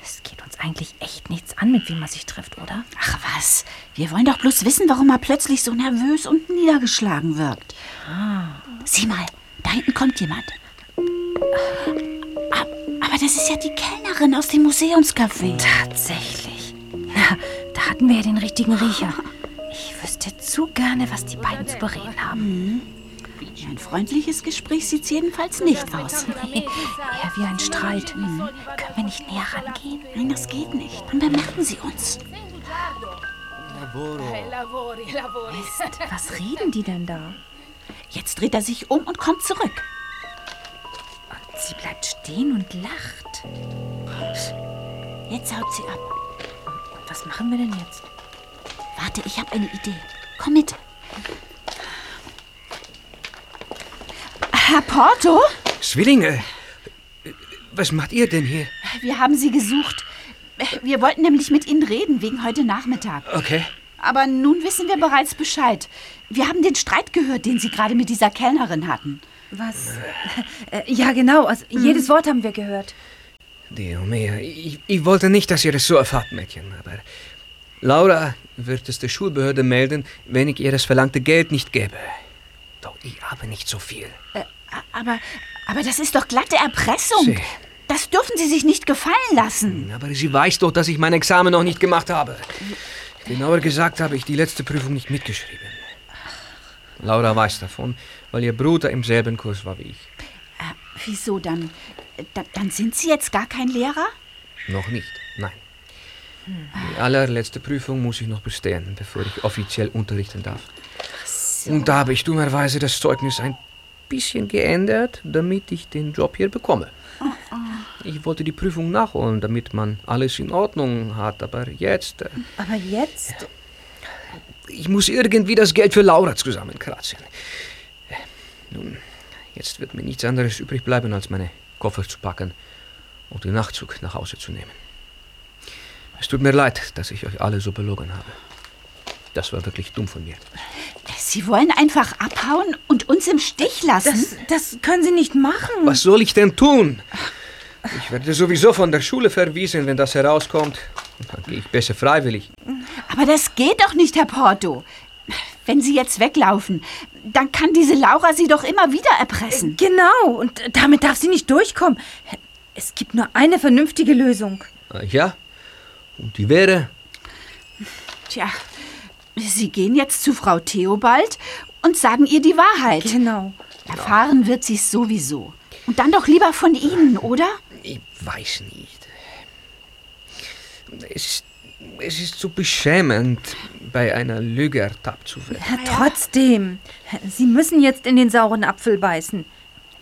Es geht uns eigentlich echt nichts an, mit wem man sich trifft, oder? Ach was, wir wollen doch bloß wissen, warum er plötzlich so nervös und niedergeschlagen wirkt. Sieh mal, da hinten kommt jemand. Ah, das ist ja die Kellnerin aus dem Museumscafé. Tatsächlich. Na, da hatten wir ja den richtigen Riecher. Ich wüsste zu gerne, was die beiden zu bereden haben. Ein freundliches Gespräch sieht's jedenfalls nicht aus. Eher wie ein Streit. Können wir nicht näher rangehen? Nein, das geht nicht. Dann bemerken sie uns. Mist, was reden die denn da? Jetzt dreht er sich um und kommt zurück. Stehen und lacht. Jetzt haut sie ab. Was machen wir denn jetzt? Warte, ich habe eine Idee. Komm mit. Herr Porto, Zwillinge, was macht ihr denn hier? wir haben Sie gesucht. Wir wollten nämlich mit Ihnen reden wegen heute Nachmittag. Okay. Aber nun wissen wir bereits Bescheid. Wir haben den Streit gehört, den Sie gerade mit dieser Kellnerin hatten. Was? Äh, ja, genau. Also, Jedes Wort haben wir gehört. Dio mio, ich, ich wollte nicht, dass ihr es so erfahrt, Mädchen, aber Laura wird es der Schulbehörde melden, wenn ich ihr das verlangte Geld nicht gebe. Doch ich habe nicht so viel. Äh, aber, aber das ist doch glatte Erpressung. Sie. Das dürfen Sie sich nicht gefallen lassen. Aber sie weiß doch, dass ich mein Examen noch nicht gemacht habe. Genauer gesagt habe ich die letzte Prüfung nicht mitgeschrieben. Laura weiß davon, weil ihr Bruder im selben Kurs war wie ich. Äh, wieso dann? Da, dann sind Sie jetzt gar kein Lehrer? Noch nicht, nein. Die allerletzte Prüfung muss ich noch bestehen, bevor ich offiziell unterrichten darf. Und da habe ich dummerweise das Zeugnis ein bisschen geändert, damit ich den Job hier bekomme. Ich wollte die Prüfung nachholen, damit man alles in Ordnung hat, aber jetzt... Äh, Aber jetzt? Ich muss irgendwie das Geld für Laura zusammenkratzen. Äh, Nun, jetzt wird mir nichts anderes übrig bleiben, als meine Koffer zu packen und den Nachtzug nach Hause zu nehmen. Es tut mir leid, dass ich euch alle so belogen habe. Das war wirklich dumm von mir. Sie wollen einfach abhauen und uns im Stich lassen? Das, das können Sie nicht machen. Was soll ich denn tun? Ich werde sowieso von der Schule verwiesen, wenn das herauskommt. Dann gehe ich besser freiwillig. Aber das geht doch nicht, Herr Porto. Wenn Sie jetzt weglaufen, dann kann diese Laura Sie doch immer wieder erpressen. Genau, und damit darf sie nicht durchkommen. Es gibt nur eine vernünftige Lösung. Äh, Ja? Und die wäre? Tja, Sie gehen jetzt zu Frau Theobald und sagen ihr die Wahrheit. Genau. Erfahren wird sie es sowieso. Und dann doch lieber von Ihnen, oder? Ich weiß nicht. Es ist, es ist so beschämend, bei einer Lüge ertappt zu werden. Ja, trotzdem. Sie müssen jetzt in den sauren Apfel beißen.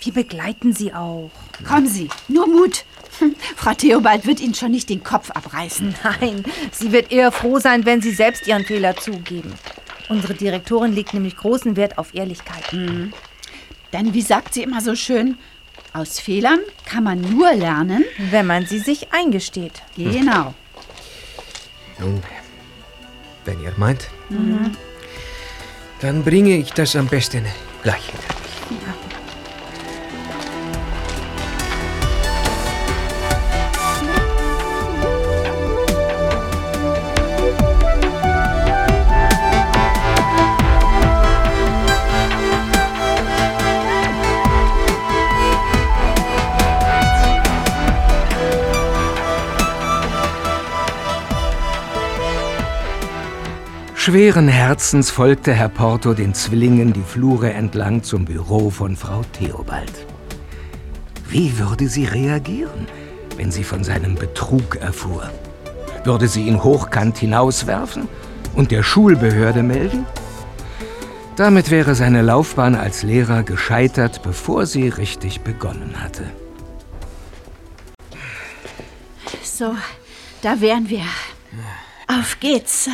Wir begleiten Sie auch. Kommen Sie, nur Mut. Frau Theobald wird Ihnen schon nicht den Kopf abreißen. Nein, sie wird eher froh sein, wenn Sie selbst Ihren Fehler zugeben. Unsere Direktorin legt nämlich großen Wert auf Ehrlichkeit. Mhm. Denn wie sagt sie immer so schön, aus Fehlern kann man nur lernen, wenn man sie sich eingesteht. Genau. Nun, wenn ihr meint, Mhm. dann bringe ich das am besten gleich hinter mich. Schweren Herzens folgte Herr Porto den Zwillingen die Flure entlang zum Büro von Frau Theobald. Wie würde sie reagieren, wenn sie von seinem Betrug erfuhr? Würde sie ihn hochkant hinauswerfen und der Schulbehörde melden? Damit wäre seine Laufbahn als Lehrer gescheitert, bevor sie richtig begonnen hatte. So, da wären wir. Auf geht's.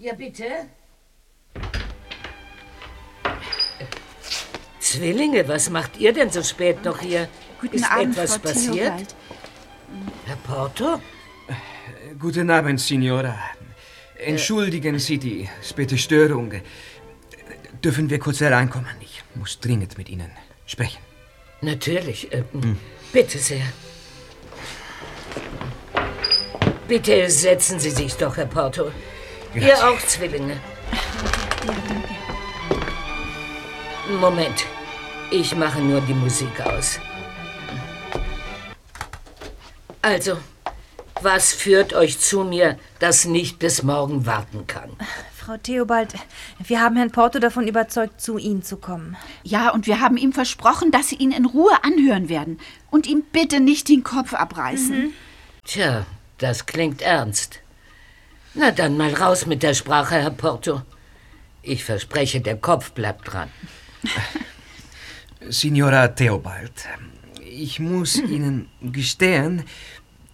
Ja, bitte? Zwillinge, was macht ihr denn so spät noch hier? Guten Ist Abend, etwas Frau passiert? Theobald. Herr Porto? Guten Abend, Signora. Entschuldigen Sie die späte Störung. Dürfen wir kurz hereinkommen? Ich muss dringend mit Ihnen sprechen. Natürlich. Äh, Bitte sehr. Bitte setzen Sie sich doch, Herr Porto. Ihr auch Zwillinge. Moment. Ich mache nur die Musik aus. Also, was führt euch zu mir, das nicht bis morgen warten kann? Frau Theobald, wir haben Herrn Porto davon überzeugt, zu Ihnen zu kommen. Ja, und wir haben ihm versprochen, dass Sie ihn in Ruhe anhören werden. Und ihm bitte nicht den Kopf abreißen. Tja, das klingt ernst. Na dann mal raus mit der Sprache, Herr Porto. Ich verspreche, der Kopf bleibt dran. Signora Theobald, ich muss Ihnen gestehen,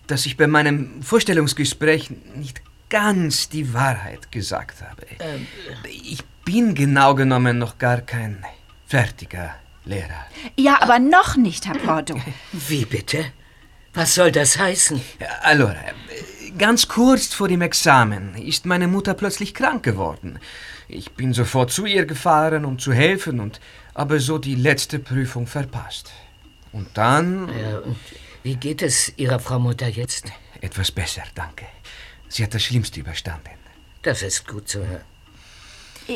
dass ich bei meinem Vorstellungsgespräch nicht ganz die Wahrheit gesagt habe. Ähm, Ich bin genau genommen noch gar kein fertiger Lehrer. Ja, aber noch nicht, Herr Porto. Wie bitte? Was soll das heißen? Allora, ganz kurz vor dem Examen ist meine Mutter plötzlich krank geworden. Ich bin sofort zu ihr gefahren, um zu helfen, und aber so die letzte Prüfung verpasst. Und dann... Ja, und wie geht es Ihrer Frau Mutter jetzt? Etwas besser, danke. Sie hat das Schlimmste überstanden. Das ist gut zu hören.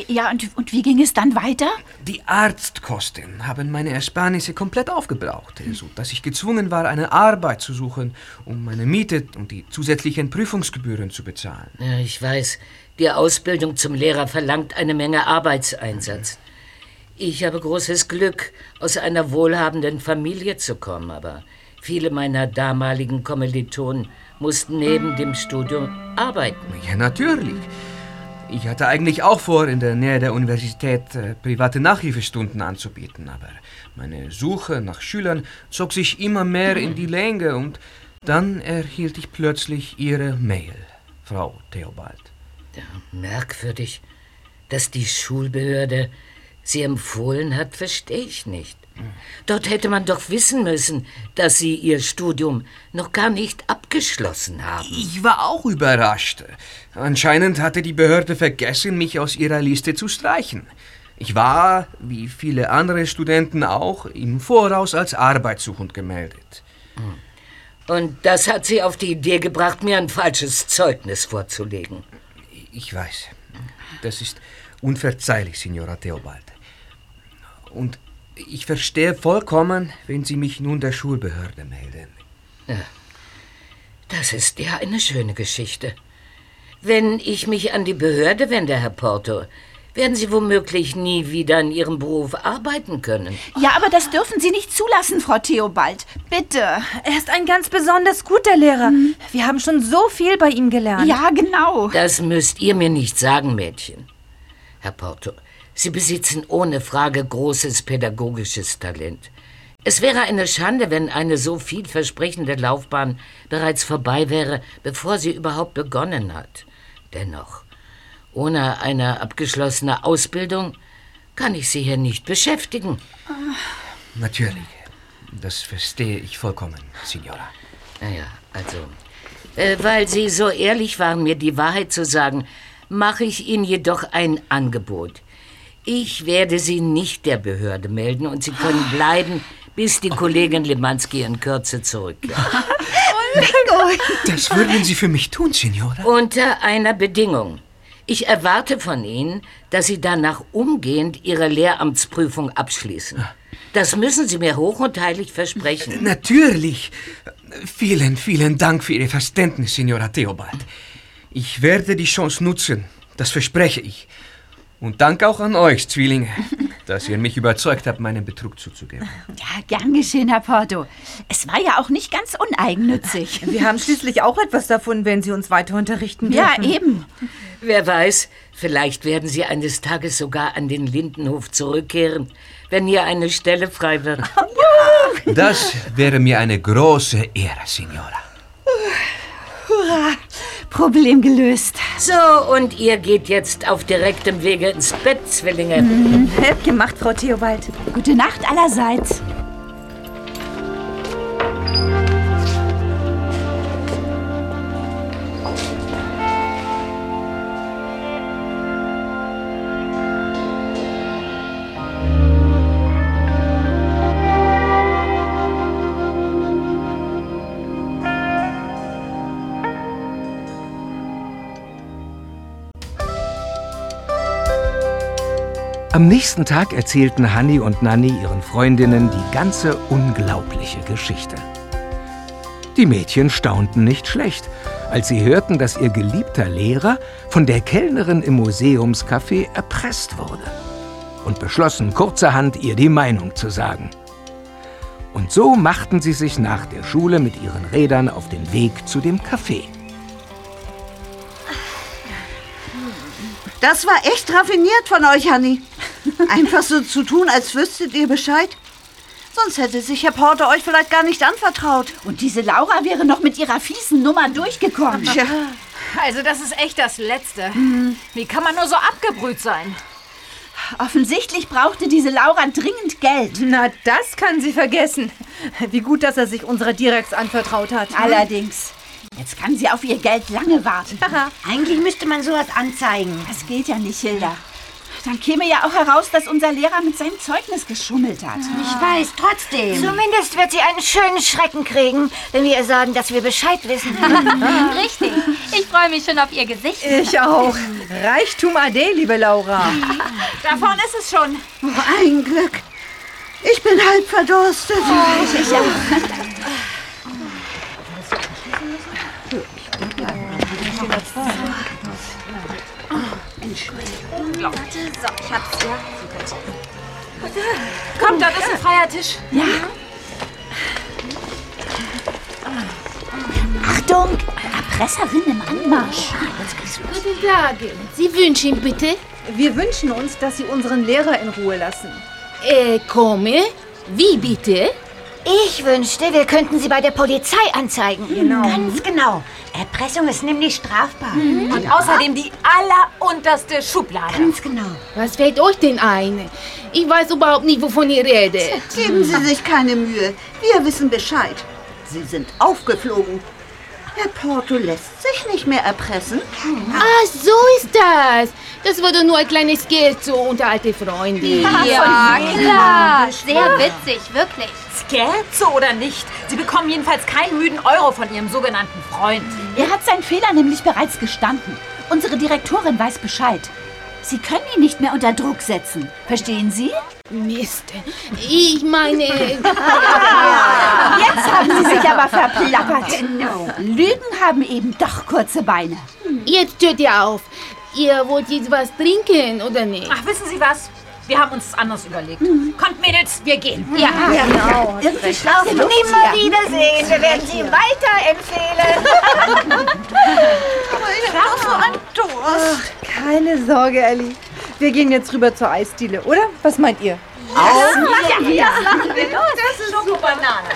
Ja, und, und wie ging es dann weiter? Die Arztkosten haben meine Ersparnisse komplett aufgebraucht, so dass ich gezwungen war, eine Arbeit zu suchen, um meine Miete und die zusätzlichen Prüfungsgebühren zu bezahlen. Ja, ich weiß, die Ausbildung zum Lehrer verlangt eine Menge Arbeitseinsatz. Ich habe großes Glück, aus einer wohlhabenden Familie zu kommen, aber viele meiner damaligen Kommilitonen mussten neben dem Studium arbeiten. Ja, natürlich. Ich hatte eigentlich auch vor, in der Nähe der Universität äh, private Nachhilfestunden anzubieten, aber meine Suche nach Schülern zog sich immer mehr in die Länge und dann erhielt ich plötzlich Ihre Mail, Frau Theobald. Ja, merkwürdig, dass die Schulbehörde sie empfohlen hat, verstehe ich nicht. Dort hätte man doch wissen müssen, dass sie ihr Studium noch gar nicht abgeschlossen haben. Ich war auch überrascht. Anscheinend hatte die Behörde vergessen, mich aus ihrer Liste zu streichen. Ich war, wie viele andere Studenten auch, im Voraus als arbeitssuchend gemeldet. Und das hat sie auf die Idee gebracht, mir ein falsches Zeugnis vorzulegen. Ich weiß. Das ist unverzeihlich, Signora Theobald. Und ich verstehe vollkommen, wenn Sie mich nun der Schulbehörde melden. Das ist ja eine schöne Geschichte. Wenn ich mich an die Behörde wende, Herr Porto, werden Sie womöglich nie wieder in Ihrem Beruf arbeiten können. Ja, aber das dürfen Sie nicht zulassen, Frau Theobald. Bitte. Er ist ein ganz besonders guter Lehrer. Wir haben schon so viel bei ihm gelernt. Ja, genau. Das müsst ihr mir nicht sagen, Mädchen. Herr Porto, Sie besitzen ohne Frage großes pädagogisches Talent. Es wäre eine Schande, wenn eine so vielversprechende Laufbahn bereits vorbei wäre, bevor sie überhaupt begonnen hat. Dennoch, ohne eine abgeschlossene Ausbildung kann ich Sie hier nicht beschäftigen. Natürlich. Das verstehe ich vollkommen, Signora. Naja, also, äh, weil Sie so ehrlich waren, mir die Wahrheit zu sagen, mache ich Ihnen jedoch ein Angebot. Ich werde Sie nicht der Behörde melden und Sie können bleiben, bis die Kollegin Lemanski in Kürze zurückkehrt. Das würden Sie für mich tun, Signora. Unter einer Bedingung. Ich erwarte von Ihnen, dass Sie danach umgehend Ihre Lehramtsprüfung abschließen. Das müssen Sie mir hoch und heilig versprechen. Natürlich. Vielen, vielen Dank für Ihr Verständnis, Signora Theobald. Ich werde die Chance nutzen. Das verspreche ich. Und danke auch an euch, Zwillinge, dass ihr mich überzeugt habt, meinen Betrug zuzugeben. Ja, gern geschehen, Herr Porto. Es war ja auch nicht ganz uneigennützig. Wir haben schließlich auch etwas davon, wenn Sie uns weiter unterrichten Ja, dürfen. eben. Wer weiß, vielleicht werden Sie eines Tages sogar an den Lindenhof zurückkehren, wenn hier eine Stelle frei wird. Das wäre mir eine große Ehre, Signora. Hurra, Problem gelöst. So, und ihr geht jetzt auf direktem Wege ins Bett, Zwillinge. Mhm. Gemacht, Frau Theobald. Gute Nacht allerseits. Am nächsten Tag erzählten Hanni und Nanni ihren Freundinnen die ganze unglaubliche Geschichte. Die Mädchen staunten nicht schlecht, als sie hörten, dass ihr geliebter Lehrer von der Kellnerin im Museumscafé erpresst wurde und beschlossen kurzerhand ihr die Meinung zu sagen. Und so machten sie sich nach der Schule mit ihren Rädern auf den Weg zu dem Café. Das war echt raffiniert von euch, Hanni. Einfach so zu tun, als wüsstet ihr Bescheid. Sonst hätte sich Herr Porter euch vielleicht gar nicht anvertraut. Und diese Laura wäre noch mit ihrer fiesen Nummer durchgekommen. Tja. Also das ist echt das Letzte. Wie kann man nur so abgebrüht sein? Offensichtlich brauchte diese Laura dringend Geld. Na, das kann sie vergessen. Wie gut, dass er sich unserer Direx anvertraut hat. Allerdings. Jetzt kann sie auf ihr Geld lange warten. Eigentlich müsste man sowas anzeigen. Das geht ja nicht, Hilda. Dann käme ja auch heraus, dass unser Lehrer mit seinem Zeugnis geschummelt hat. Ich weiß, trotzdem. Zumindest wird sie einen schönen Schrecken kriegen, wenn wir ihr sagen, dass wir Bescheid wissen. Richtig. Ich freue mich schon auf ihr Gesicht. Ich auch. Reichtum ade, liebe Laura. Da vorne ist es schon. Oh, ein Glück. Ich bin halb verdurstet. ich auch. So, ich hab's. Ja, Kommt, dort ist ein freier Tisch. Ja. Achtung! Erpresserin im Anmarsch. Guten Tag. Sie wünschen bitte? Wir wünschen uns, dass Sie unseren Lehrer in Ruhe lassen. Äh, komme? Wie bitte? Ich wünschte, wir könnten sie bei der Polizei anzeigen. Genau. Ganz genau. Erpressung ist nämlich strafbar. Und außerdem die allerunterste Schublade. Ganz genau. Was fällt euch denn ein? Ich weiß überhaupt nicht, wovon ihr redet. Geben Sie sich keine Mühe. Wir wissen Bescheid. Sie sind aufgeflogen. Herr Porto lässt sich nicht mehr erpressen. Ah, so ist das. Das doch nur ein kleines Scherzo unter alte Freunde. Ja, klar. Sehr witzig, wirklich. Scherzo oder nicht? Sie bekommen jedenfalls keinen müden Euro von Ihrem sogenannten Freund. Er hat seinen Fehler nämlich bereits gestanden. Unsere Direktorin weiß Bescheid. Sie können ihn nicht mehr unter Druck setzen. Verstehen Sie? Mist. Ich meine. Jetzt haben Sie sich aber verplappert. Lügen haben eben doch kurze Beine. Jetzt hört ihr auf. Ihr wollt jetzt was trinken, oder nicht? Ach, wissen Sie was? Wir haben uns anders überlegt. Kommt, Mädels, wir gehen. Ja, genau. Irgendwie schlafen Nimmer wiedersehen. Wir werden Sie weiterempfehlen. Ich hab so einen Durst. Keine Sorge, Ellie. Wir gehen jetzt rüber zur Eisdiele, oder? Was meint ihr? Ja, ja, das machen wir. Los, das ist Schokobanane.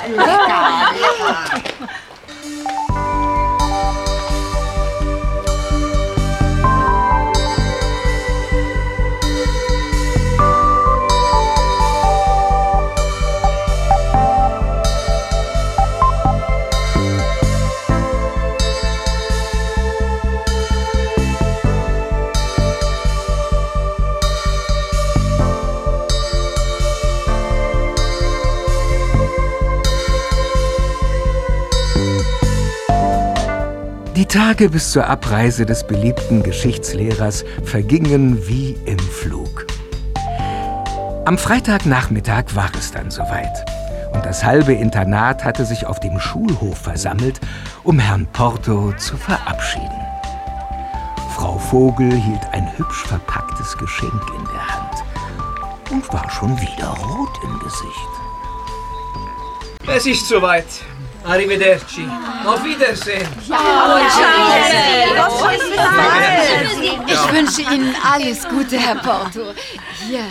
Die Tage bis zur Abreise des beliebten Geschichtslehrers vergingen wie im Flug. Am Freitagnachmittag war es dann soweit. Und das halbe Internat hatte sich auf dem Schulhof versammelt, um Herrn Porto zu verabschieden. Frau Vogel hielt ein hübsch verpacktes Geschenk in der Hand und war schon wieder rot im Gesicht. Es ist soweit. Arrivederci. Auf Wiedersehen. Ich wünsche Ihnen alles Gute, Herr Porto. Hier,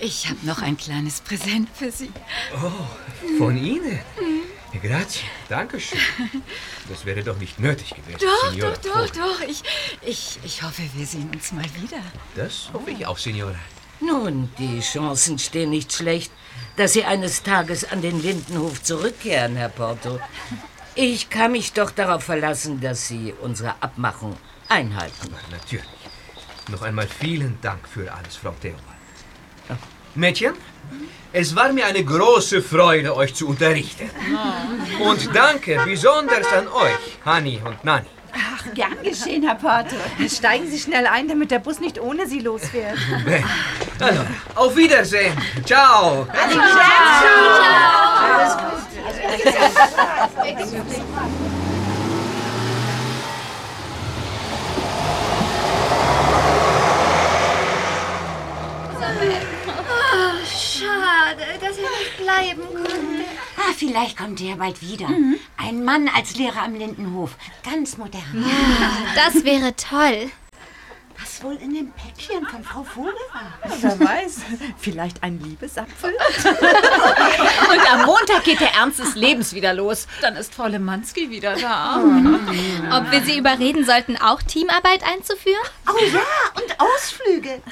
ich habe noch ein kleines Präsent für Sie. Oh, von Ihnen? Grazie, danke schön. Das wäre doch nicht nötig gewesen, Doch, Signora. doch, doch, doch. Ich, ich, ich hoffe, wir sehen uns mal wieder. Das hoffe ich auch, Signora. Nun, die Chancen stehen nicht schlecht, dass Sie eines Tages an den Lindenhof zurückkehren, Herr Porto. Ich kann mich doch darauf verlassen, dass Sie unsere Abmachung einhalten. Natürlich. Noch einmal vielen Dank für alles, Frau Theobald. Mädchen, es war mir eine große Freude, euch zu unterrichten. Und danke besonders an euch, Hani und Nani. Ach, gern geschehen, Herr Porto. Steigen Sie schnell ein, damit der Bus nicht ohne Sie losfährt. Allora, auf Wiedersehen. Ciao. Oh, schade, dass er nicht bleiben konnte. Ah, vielleicht kommt er bald wieder. Ein Mann als Lehrer am Lindenhof. Ganz modern. Das wäre toll. Was wohl in dem Päckchen von Frau Vogel war? Wer weiß, vielleicht ein Liebesapfel? Und am Montag geht der Ernst des Lebens wieder los. Dann ist Frau Lemanski wieder da. Ob wir sie überreden sollten, auch Teamarbeit einzuführen? Oh ja, und Ausflüge.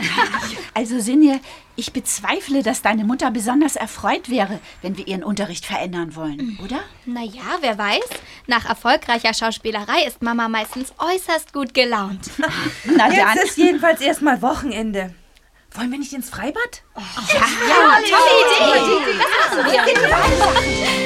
Also, Sinje, ich bezweifle, dass deine Mutter besonders erfreut wäre, wenn wir ihren Unterricht verändern wollen, oder? Naja, wer weiß. Nach erfolgreicher Schauspielerei ist Mama meistens äußerst gut gelaunt. Na dann. Jetzt ist jedenfalls erstmal Wochenende. Wollen wir nicht ins Freibad? Ja, tolle Idee. Das machen wir.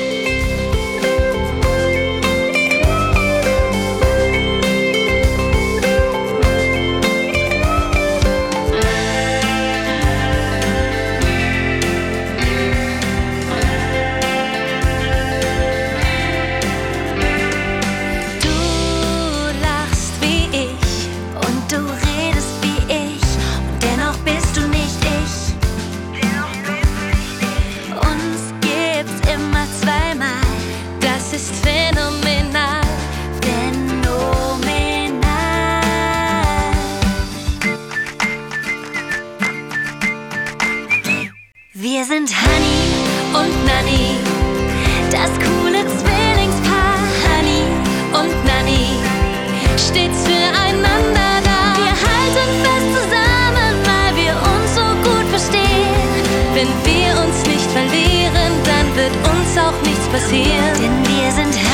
Auch nichts passieren. Denn wir sind